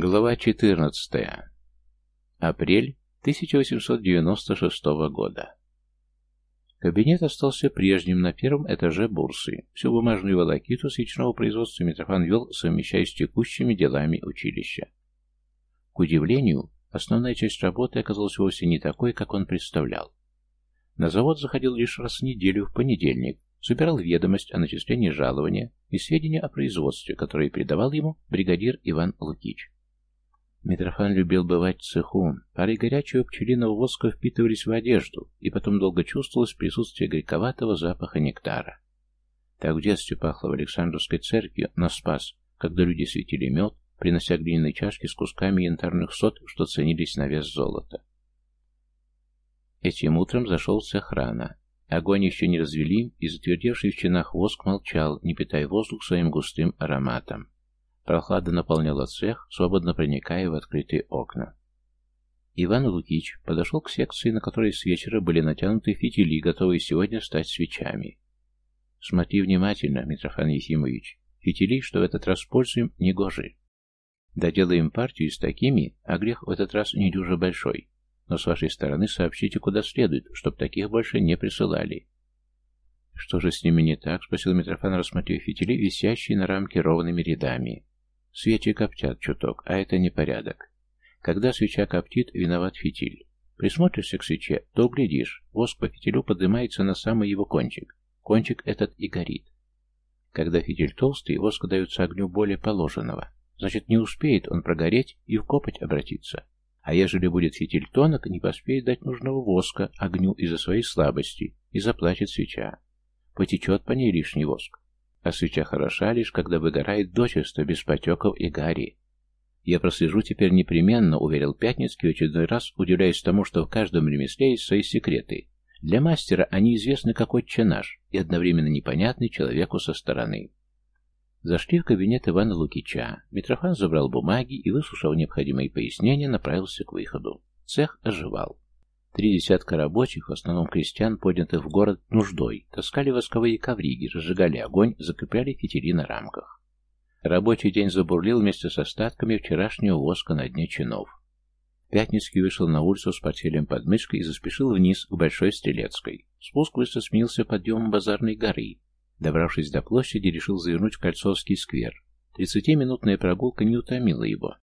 Глава 14. Апрель 1896 года. Кабинет остался прежним на первом этаже бурсы. Всю бумажную волокиту свечного производства Митрофан вел, совмещая с текущими делами училища. К удивлению, основная часть работы оказалась вовсе не такой, как он представлял. На завод заходил лишь раз в неделю в понедельник, собирал ведомость о начислении жалования и сведения о производстве, которые передавал ему бригадир Иван Лукич. Митрофан любил бывать в цеху. Пары горячего пчелиного воска впитывались в одежду, и потом долго чувствовалось присутствие горьковатого запаха нектара. Так в детстве пахло в Александровской церкви на Спас, когда люди светили мед, принося глиняные чашки с кусками янтарных сот, что ценились на вес золота. Этим утром зашел в цех рано. Огонь еще не развели, и затвердевший в чинах воск молчал, не питая воздух своим густым ароматом. Прохлада наполняла цех, свободно проникая в открытые окна. Иван Лукич подошел к секции, на которой с вечера были натянуты фитили, готовые сегодня стать свечами. «Смотри внимательно, Митрофан Ефимович. Фитили, что в этот раз пользуем, негожи. Доделаем партию с такими, а грех в этот раз не дюже большой. Но с вашей стороны сообщите, куда следует, чтоб таких больше не присылали». «Что же с ними не так?» — спросил Митрофан, рассмотрев фитили, висящие на рамке ровными рядами. Свечи коптят чуток, а это непорядок. Когда свеча коптит, виноват фитиль. Присмотришься к свече, то углядишь, воск по фитилю поднимается на самый его кончик. Кончик этот и горит. Когда фитиль толстый, воск дается огню более положенного. Значит, не успеет он прогореть и в копоть обратиться. А ежели будет фитиль тонок, не поспеет дать нужного воска огню из-за своей слабости, и заплачет свеча. Потечет по ней лишний воск а свеча хороша лишь, когда выгорает дочисто, без потеков и гари. Я прослежу теперь непременно, уверил Пятницкий в очередной раз, удивляясь тому, что в каждом ремесле есть свои секреты. Для мастера они известны как отче наш и одновременно непонятны человеку со стороны. Зашли в кабинет Ивана Лукича. Митрофан забрал бумаги и, выслушав необходимые пояснения, направился к выходу. Цех оживал. Три десятка рабочих, в основном крестьян, поднятых в город нуждой, таскали восковые ковриги, разжигали огонь, закрепляли фитили на рамках. Рабочий день забурлил вместе с остатками вчерашнего воска на дне чинов. Пятницкий вышел на улицу с портфелем под мышкой и заспешил вниз к Большой Стрелецкой. Спуск быстро сменился подъемом базарной горы. Добравшись до площади, решил завернуть в Кольцовский сквер. Тридцатиминутная прогулка не утомила его.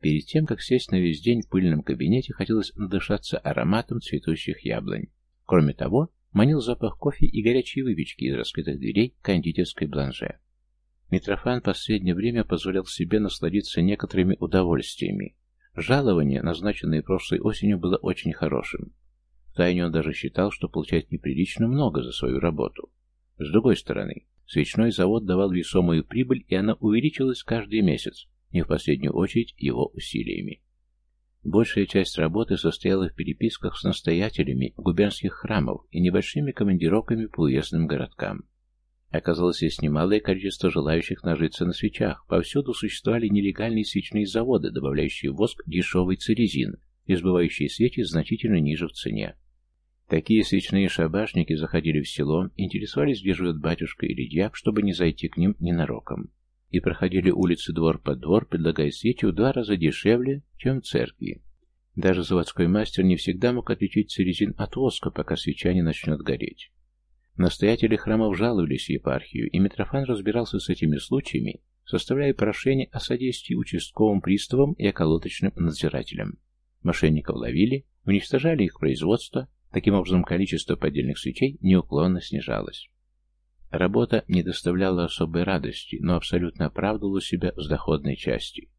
Перед тем, как сесть на весь день в пыльном кабинете, хотелось надышаться ароматом цветущих яблонь. Кроме того, манил запах кофе и горячей выпечки из раскрытых дверей кондитерской бланже. Митрофан в последнее время позволял себе насладиться некоторыми удовольствиями. Жалование, назначенное прошлой осенью, было очень хорошим. Втайне он даже считал, что получает неприлично много за свою работу. С другой стороны, свечной завод давал весомую прибыль, и она увеличилась каждый месяц, не в последнюю очередь его усилиями. Большая часть работы состояла в переписках с настоятелями губернских храмов и небольшими командировками по уездным городкам. Оказалось, есть немалое количество желающих нажиться на свечах. Повсюду существовали нелегальные свечные заводы, добавляющие воск дешевый церезин и свечи значительно ниже в цене. Такие свечные шабашники заходили в село, интересовались, где живет батюшка или дьяк, чтобы не зайти к ним ненароком и проходили улицы двор под двор, предлагая свечи в два раза дешевле, чем в церкви. Даже заводской мастер не всегда мог отличить церезин от воска, пока свеча не начнет гореть. Настоятели храмов жаловались епархию, и Митрофан разбирался с этими случаями, составляя прошение о содействии участковым приставам и околоточным надзирателям. Мошенников ловили, уничтожали их производство, таким образом количество поддельных свечей неуклонно снижалось. Работа не доставляла особой радости, но абсолютно оправдывала себя с доходной части.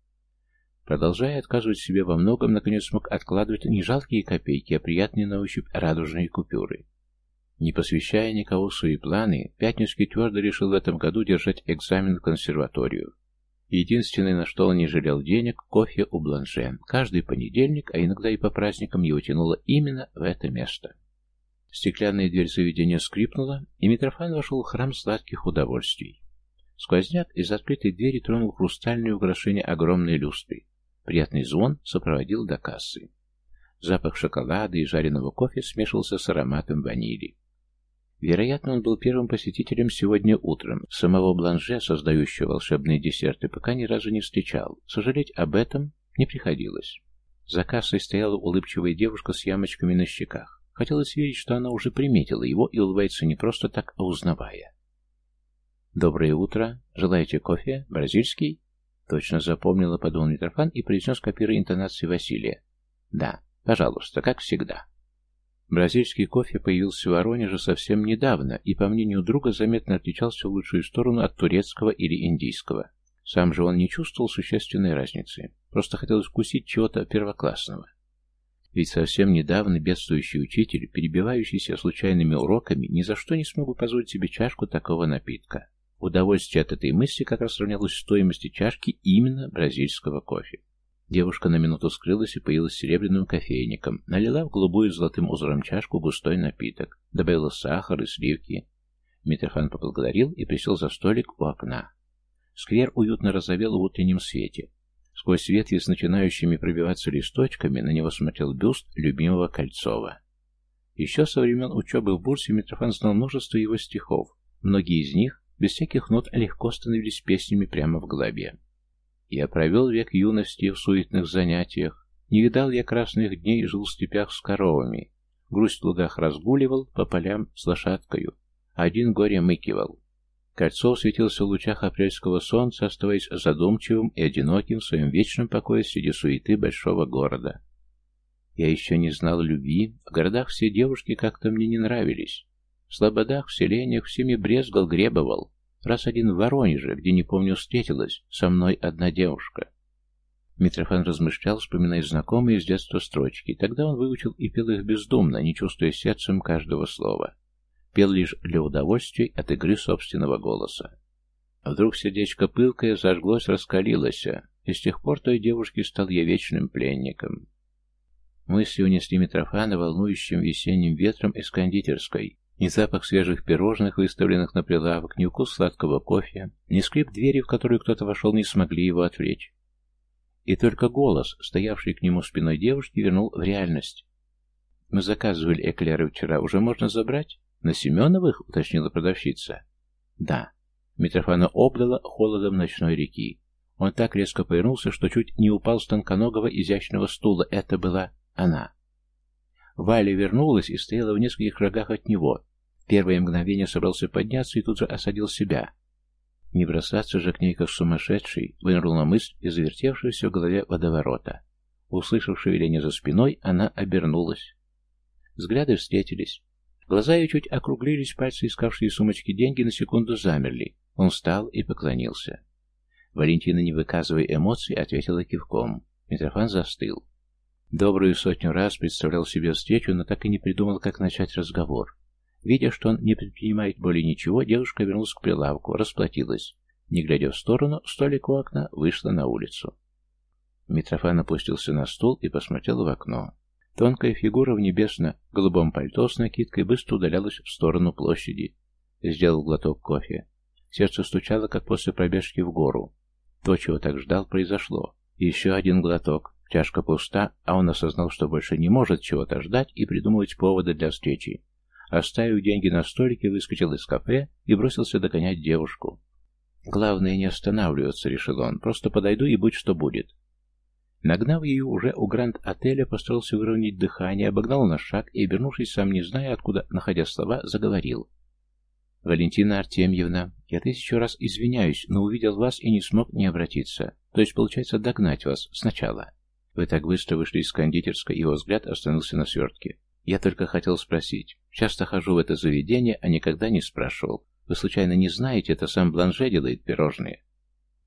Продолжая отказывать себе во многом, наконец смог откладывать не жалкие копейки, а приятные на ощупь радужные купюры. Не посвящая никого свои планы, Пятницкий твердо решил в этом году держать экзамен в консерваторию. Единственное, на что он не жалел денег, кофе у Бланше. Каждый понедельник, а иногда и по праздникам его тянуло именно в это место. Стеклянная дверь заведения скрипнула, и Митрофан вошел в храм сладких удовольствий. Сквозняк из открытой двери тронул хрустальные украшения огромной люстры. Приятный звон сопроводил до кассы. Запах шоколада и жареного кофе смешивался с ароматом ванили. Вероятно, он был первым посетителем сегодня утром. Самого Бланже, создающего волшебные десерты, пока ни разу не встречал. Сожалеть об этом не приходилось. За кассой стояла улыбчивая девушка с ямочками на щеках. Хотелось верить, что она уже приметила его и улыбается не просто так, а узнавая. «Доброе утро. Желаете кофе? Бразильский?» Точно запомнила, подумал Митрофан и произнес, копируя интонации Василия. «Да, пожалуйста, как всегда». Бразильский кофе появился в Воронеже совсем недавно и, по мнению друга, заметно отличался в лучшую сторону от турецкого или индийского. Сам же он не чувствовал существенной разницы, просто хотел вкусить чего-то первоклассного. Ведь совсем недавно бедствующий учитель, перебивающийся случайными уроками, ни за что не смог бы позволить себе чашку такого напитка. Удовольствие от этой мысли как раз равнялось стоимости чашки именно бразильского кофе. Девушка на минуту скрылась и появилась серебряным кофейником, налила в голубую золотым узором чашку густой напиток, добавила сахар и сливки. Митрофан поблагодарил и присел за столик у окна. Сквер уютно разовел в утреннем свете. Сквозь ветви с начинающими пробиваться листочками на него смотрел бюст любимого Кольцова. Еще со времен учебы в Бурсе Митрофан знал множество его стихов. Многие из них, без всяких нот, легко становились песнями прямо в голове. Я провел век юности в суетных занятиях, не видал я красных дней, жил в степях с коровами, грусть в лугах разгуливал, по полям с лошадкою, один горе мыкивал. Кольцов светился в лучах апрельского солнца, оставаясь задумчивым и одиноким в своем вечном покое среди суеты большого города. Я еще не знал любви, в городах все девушки как-то мне не нравились. В слободах, в селениях всеми брезгал, гребовал, Раз один в Воронеже, где, не помню, встретилась со мной одна девушка. Митрофан размышлял, вспоминая знакомые с детства строчки. Тогда он выучил и пел их бездумно, не чувствуя сердцем каждого слова. Пел лишь для удовольствия от игры собственного голоса. Вдруг сердечко пылкое зажглось, раскалилось, и с тех пор той девушки стал я вечным пленником. Мысли унесли Митрофана волнующим весенним ветром из кондитерской, ни запах свежих пирожных, выставленных на прилавок, ни вкус сладкого кофе, ни скрип двери, в которую кто-то вошел, не смогли его отвлечь. И только голос, стоявший к нему спиной девушки, вернул в реальность. «Мы заказывали эклеры вчера. Уже можно забрать?» «На Семеновых?» — уточнила продавщица. «Да». Митрофана обдала холодом ночной реки. Он так резко повернулся, что чуть не упал с тонконогого изящного стула. Это была она. Валя вернулась и стояла в нескольких шагах от него, Первое мгновение собрался подняться и тут же осадил себя. Не бросаться же к ней, как сумасшедший, вынырнула мысль из завертевшегося в голове водоворота. Услышав шевеление за спиной, она обернулась. Взгляды встретились. Глаза ее чуть округлились, пальцы, искавшие сумочки деньги, на секунду замерли. Он встал и поклонился. Валентина, не выказывая эмоций, ответила кивком. Митрофан застыл. Добрую сотню раз представлял себе встречу, но так и не придумал, как начать разговор. Видя, что он не предпринимает более ничего, девушка вернулась к прилавку, расплатилась. Не глядя в сторону, столик у окна вышла на улицу. Митрофан опустился на стул и посмотрел в окно. Тонкая фигура в небесно-голубом пальто с накидкой быстро удалялась в сторону площади. Сделал глоток кофе. Сердце стучало, как после пробежки в гору. То, чего так ждал, произошло. Еще один глоток. Чашка пуста, а он осознал, что больше не может чего-то ждать и придумывать поводы для встречи. Оставив деньги на столике, выскочил из кафе и бросился догонять девушку. «Главное не останавливаться», — решил он. «Просто подойду и будь что будет». Нагнав ее уже у гранд-отеля, постарался выровнять дыхание, обогнал на шаг и, обернувшись, сам не зная, откуда, находя слова, заговорил. «Валентина Артемьевна, я тысячу раз извиняюсь, но увидел вас и не смог не обратиться. То есть, получается, догнать вас сначала». Вы так быстро вышли из кондитерской, его взгляд остановился на свертке. Я только хотел спросить. Часто хожу в это заведение, а никогда не спрашивал. Вы случайно не знаете, это сам Бланже делает пирожные?»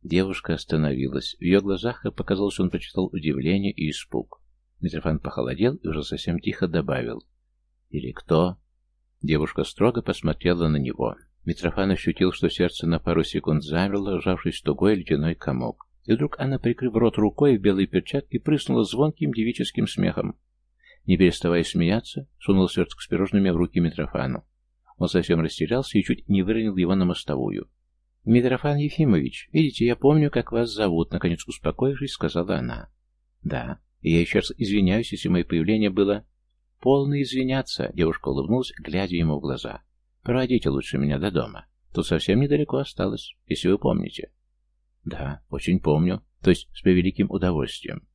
Девушка остановилась. В ее глазах, как показалось, он прочитал удивление и испуг. Митрофан похолодел и уже совсем тихо добавил. «Или кто?» Девушка строго посмотрела на него. Митрофан ощутил, что сердце на пару секунд замерло, сжавшись в тугой ледяной комок. И вдруг она, прикрыв рот рукой в белой перчатке, прыснула звонким девическим смехом. Не переставая смеяться, сунул сверток с пирожными в руки Митрофану. Он совсем растерялся и чуть не выронил его на мостовую. «Митрофан Ефимович, видите, я помню, как вас зовут», — наконец успокоившись, сказала она. «Да, я еще раз извиняюсь, если мое появление было...» «Полно извиняться», — девушка улыбнулась, глядя ему в глаза. Проводите лучше меня до дома. Тут совсем недалеко осталось, если вы помните. Да, очень помню. То есть с превеликим удовольствием.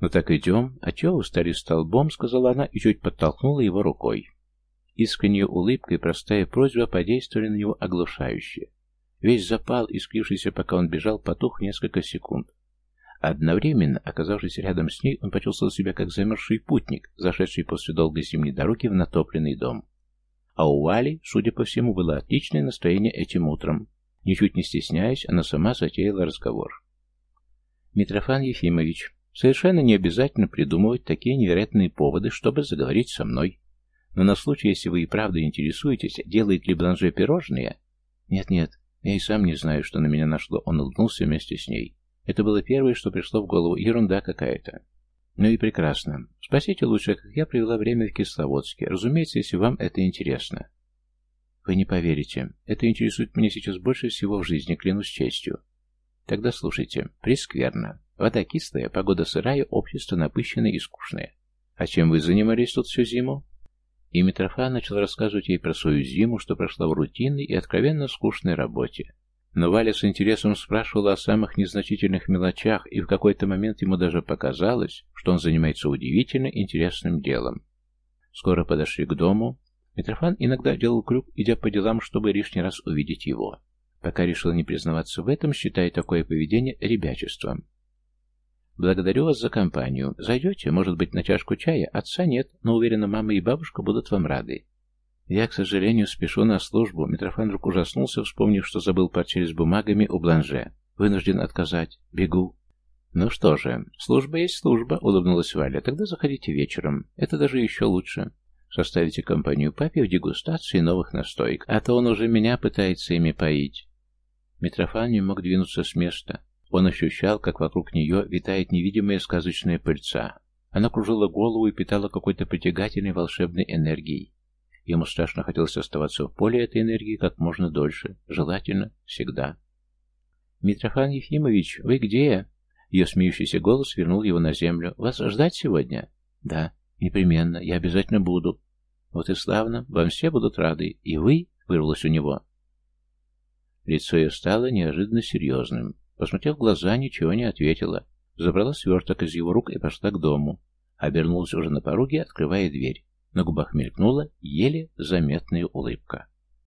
«Ну так идем. А чего вы столбом?» — сказала она и чуть подтолкнула его рукой. Искренняя улыбка и простая просьба подействовали на него оглушающе. Весь запал, искрившийся, пока он бежал, потух несколько секунд. Одновременно, оказавшись рядом с ней, он почувствовал себя как замерзший путник, зашедший после долгой зимней дороги в натопленный дом. А у Вали, судя по всему, было отличное настроение этим утром. Ничуть не стесняясь, она сама затеяла разговор. «Митрофан Ефимович, совершенно не обязательно придумывать такие невероятные поводы, чтобы заговорить со мной. Но на случай, если вы и правда интересуетесь, делает ли Бланже пирожные...» «Нет-нет, я и сам не знаю, что на меня нашло», — он улыбнулся вместе с ней. Это было первое, что пришло в голову. Ерунда какая-то. Ну и прекрасно. Спросите лучше, как я провела время в Кисловодске. Разумеется, если вам это интересно. Вы не поверите. Это интересует меня сейчас больше всего в жизни, клянусь честью. Тогда слушайте. Прескверно. Вода кислая, погода сырая, общество напыщенное и скучное. А чем вы занимались тут всю зиму? И Митрофан начал рассказывать ей про свою зиму, что прошла в рутинной и откровенно скучной работе. Но Валя с интересом спрашивала о самых незначительных мелочах, и в какой-то момент ему даже показалось, что он занимается удивительно интересным делом. Скоро подошли к дому. Митрофан иногда делал крюк, идя по делам, чтобы лишний раз увидеть его. Пока решил не признаваться в этом, считая такое поведение ребячеством. «Благодарю вас за компанию. Зайдете, может быть, на чашку чая? Отца нет, но уверена, мама и бабушка будут вам рады. Я, к сожалению, спешу на службу. Митрофан вдруг ужаснулся, вспомнив, что забыл портфель с бумагами у Бланже. Вынужден отказать. Бегу. Ну что же, служба есть служба, улыбнулась Валя. Тогда заходите вечером. Это даже еще лучше. Составите компанию папе в дегустации новых настоек, а то он уже меня пытается ими поить. Митрофан не мог двинуться с места. Он ощущал, как вокруг нее витает невидимая сказочная пыльца. Она кружила голову и питала какой-то притягательной волшебной энергией. Ему страшно хотелось оставаться в поле этой энергии как можно дольше, желательно всегда. «Митрофан Ефимович, вы где?» Ее смеющийся голос вернул его на землю. «Вас ждать сегодня?» «Да, непременно, я обязательно буду». «Вот и славно, вам все будут рады, и вы?» — вырвалось у него. Лицо ее стало неожиданно серьезным. Посмотрев в глаза, ничего не ответила. Забрала сверток из его рук и пошла к дому. Обернулась уже на пороге, открывая дверь. На губах мелькнула еле заметная улыбка.